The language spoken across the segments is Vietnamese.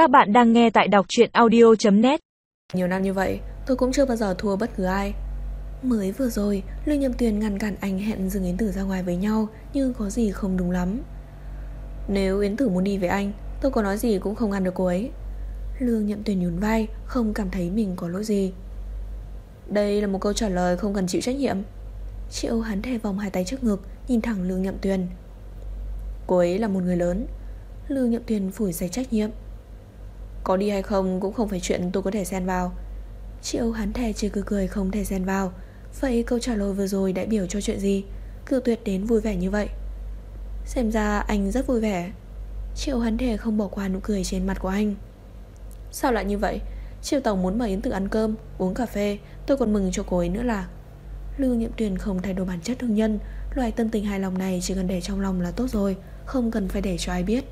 Các bạn đang nghe tại đọc truyện audio.net Nhiều năm như vậy, tôi cũng chưa bao giờ thua bất cứ ai. Mới vừa rồi, Lưu Nhậm Tuyền ngăn cản anh hẹn dừng Yến Tử ra ngoài với nhau, nhưng có gì không đúng lắm. Nếu Yến Tử muốn đi với anh, tôi có nói gì cũng không ngăn được cô ấy. Lương Nhậm Tuyền nhún vai, không cảm thấy mình có lỗi gì. Đây là một câu trả lời không cần chịu trách nhiệm. Triệu hắn thè vòng hai tay trước ngực, nhìn thẳng Lương Nhậm Tuyền. Cô ấy là một người lớn. Lương Nhậm Tuyền phủi giấy trách nhiệm. Có đi hay không cũng không phải chuyện tôi có thể xen vào. Triệu hắn thè chỉ cười cười không thể xen vào. Vậy câu trả lời vừa rồi đại biểu cho chuyện gì? Cự tuyệt đến vui vẻ như vậy. Xem ra anh rất vui vẻ. Triệu hắn thề không bỏ qua nụ cười trên mặt của anh. Sao lại như vậy? Triệu Tổng muốn mời Yến Tử ăn cơm, Uống cà phê, Tôi còn mừng cho cô ấy nữa là. Lưu Nhiệm Tuyền không thay đổi bản chất thương nhân, Loại tân tình hài lòng này chỉ cần để trong lòng là tốt rồi, Không cần phải để cho ai biết.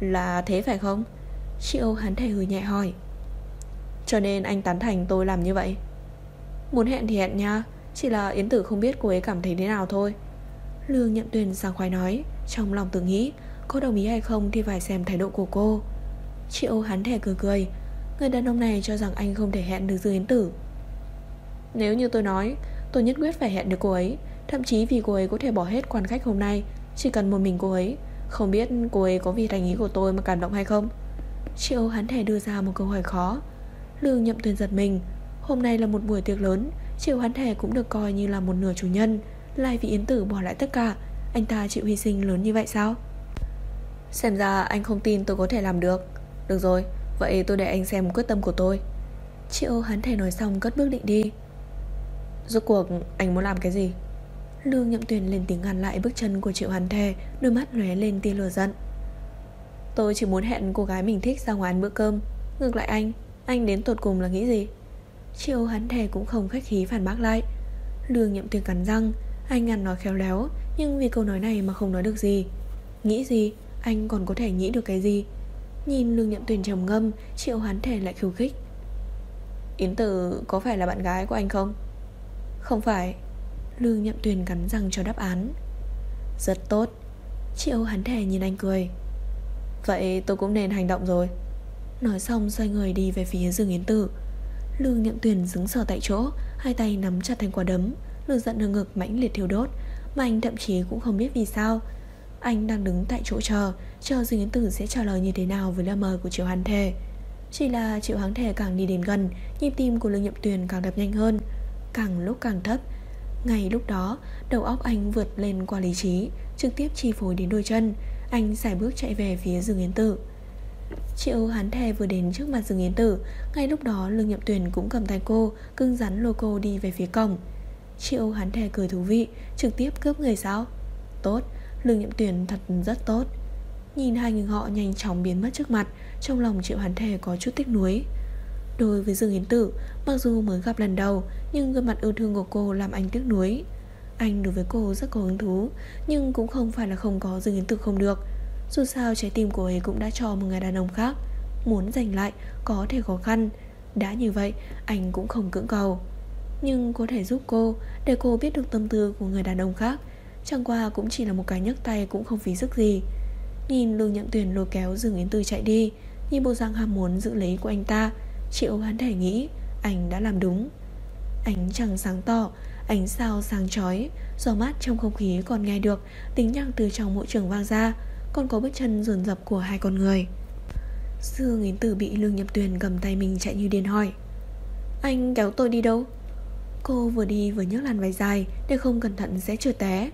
Là thế phải không? Triệu hắn thề hừ nhẹ hỏi. Cho nên anh tán thành tôi làm như vậy? Muốn hẹn thì hẹn nha, Chỉ là Yến Tử không biết cô ấy cảm thấy thế nào thôi. Lương Nhậm Tuyền sang khoái nói, Trong lòng tự nghĩ, Có đồng ý hay không thì phải xem thái độ của cô. Triệu hắn thẻ cười cười, Người đàn ông này cho rằng anh không thể hẹn được Dương Yến Tử. Nếu như tôi nói, Tôi nhất quyết phải hẹn được cô ấy, Thậm chí vì cô ấy có thể bỏ hết quan khách hôm nay, Chỉ cần một mình cô ấy. Không biết cô ấy có vì thành ý của tôi mà cảm động hay không? Triệu hắn thẻ đưa ra một câu hỏi khó. Lương nhậm tuyên giật mình. Hôm nay là một buổi tiệc lớn. Triệu hắn thẻ cũng được coi như là một nửa chủ nhân. Lại vị Yến Tử bỏ lại tất cả. Anh ta chịu hy sinh lớn như vậy sao? Xem ra anh không tin tôi có thể làm được. Được rồi, Vậy tôi để anh xem quyết tâm của tôi. Triệu hắn thẻ nói xong cất bước định đi. Rốt cuộc, anh muốn làm cái gì? Lương nhậm tuyền lên tiếng ngăn lại bước chân của triệu hắn thề Đôi mắt lóe lên tia lửa giận. Tôi chỉ muốn hẹn cô gái mình thích ra ngoài ăn bữa cơm. Ngược lại anh Anh đến tột cùng là nghĩ gì? Triệu hắn thề cũng không khách khí phản bác lại. Lương nhậm tuyệt cắn răng, Anh ngăn nói khéo léo, Nhưng vì câu nói này mà không nói được gì. Nghĩ gì? Anh còn có thể nghĩ được cái gì? Nhìn lương nhậm tuyền trầm ngâm Triệu hắn thề lại khiêu khích. Yến tử, có phải là bạn gái của anh không? Không phải. Lương nhậm tuyền cắn răng cho đáp án. Rất tốt. Triệu hắn thề nhìn anh cười. Vậy tôi cũng nên hành động rồi. Nói xong, xoay người đi về phía rừng Yến Tử. Lương nhậm tuyền đứng sờ tại chỗ, Hai tay nắm chặt thành quả đấm Lương giận ở ngực mãnh liệt thiêu đốt, Mà anh thậm chí cũng không biết vì sao. Anh đang đứng tại chỗ chờ Chờ dương Yến Tử sẽ trả lời như thế nào Với lời mời của Triệu Hán Thề. Chỉ là Triệu Hán Thề càng đi đến gần, Nhịp tim của Lương nhậm tuyền càng đập nhanh hơn, Càng lúc càng thấp. Ngay lúc đó, đầu óc anh vượt lên qua lý trí, Trực tiếp chi phối đến đôi chân anh xài bước chạy về phía rừng Yến Tử. Triệu hắn thè vừa đến trước mặt rừng Yến Tử. Ngay lúc đó Lương Nhậm Tuyền cũng cầm tay cô Cưng rắn lôi cô đi về phía cổng. Triệu hắn thè cười thú vị Trực tiếp cướp người sao? Tốt, Lương Nhậm Tuyền thật rất tốt. Nhìn hai người họ nhanh chóng biến mất trước mặt Trong lòng Triệu hán thề có chút tiếc nuối. Đối với Dương Yến Tử Mặc dù mới gặp lần đầu Nhưng gương mặt yêu thương của cô làm anh tiếc nuối anh đối với cô rất có hứng thú, Nhưng cũng không phải là không có dừng Yến Tử không được. Dù sao, trái tim của ấy cũng đã cho một người đàn ông khác Muốn giành lại có thể khó khăn. Đã như vậy, anh cũng không cưỡng cầu. Nhưng có thể giúp cô, Để cô biết được tâm tư của người đàn ông khác, Chẳng qua cũng chỉ là một cái nhấc tay Cũng không phí sức gì. Nhìn lương nhậm tuyển lôi kéo dừng Yến tư chạy đi, Nhìn bộ dạng ham muốn giữ lấy của anh ta, Triệu hắn thể nghĩ Anh đã làm đúng. Ánh trăng sáng tỏ, Ánh sao sáng chói, Gió mát trong không khí còn nghe được Tính nhạc từ trong mỗi trường vang ra, Còn có bước chân dồn dập của hai con người. Dương Yến Tử bị Lương Nhậm Tuyền cầm tay mình chạy như điên hỏi, Anh kéo tôi đi đâu? Cô vừa đi vừa nhấc làn váy dài Để không cẩn thận sẽ trượt té.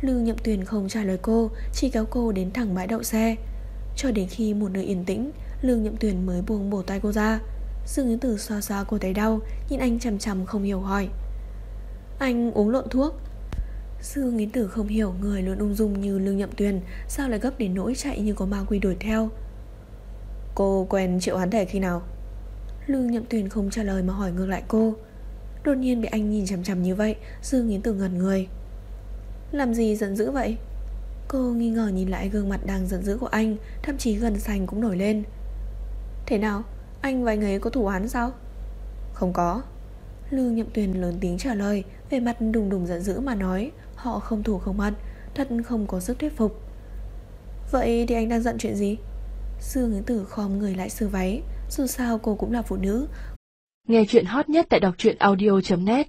Lương Nhậm Tuyền không trả lời cô, Chỉ kéo cô đến thẳng bãi đậu xe. Cho đến khi một nơi yên tĩnh, Lương Nhậm Tuyền mới buông bổ tay cô ra. Dương Yến Tử xoa xoa cô thấy đau, Nhìn anh chầm chầm không hiểu hỏi. Anh uống lộn thuốc. Dương Yến Tử không hiểu, người luôn ung dung như Lương Nhậm Tuyền, Sao lại gấp đến nỗi chạy như có ma quy đuổi theo? Cô quen Triệu Hán Thể khi nào? Lương Nhậm Tuyền không trả lời mà hỏi ngược lại cô. Đột nhiên bị anh nhìn chằm chằm như vậy Dương Yến Tử ngẩn người. Làm gì giận dữ vậy? Cô nghi ngờ nhìn lại gương mặt đang giận dữ của anh, Thậm chí gần sành cũng nổi lên. Thế nào? Anh và anh ấy có thủ án sao? Không có. Lương Nhậm Tuyền lớn tiếng trả lời Về mặt đùng đùng giận dữ mà nói, Họ không thủ không ăn, Thật không có sức thuyết phục. Vậy thì anh đang giận chuyện gì? Dương Yến Tử khom người lại sơ váy, Dù sao cô cũng là phụ nữ. Nghe chuyện hot nhất tại đọc truyện audio.net